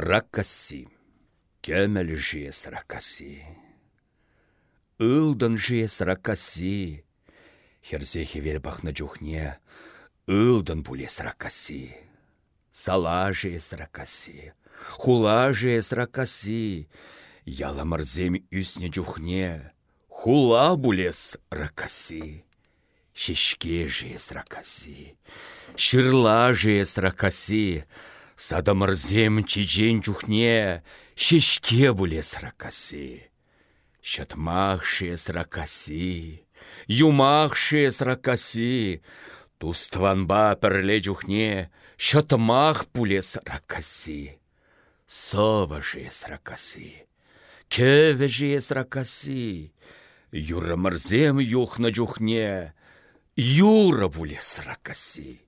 Раккасси. Кемел жес раккасси. Илдын жес раккасси. Херзехе вел бахна жухне. Раккасси. Сала жес раккасси. Хула жес раккасси. Яламырзем үсне жухне. Хула раккасси. Шешке. Шырла. Садамырзем чижен чухне, шешке булес ракаси. Шатмах шес ракаси, юмах шес ракаси, Тустванба пірле чухне, шатмах пулес ракаси. Сова жес ракаси, кеве жес ракаси, Юра мырзем юхна чухне, юра булес ракаси.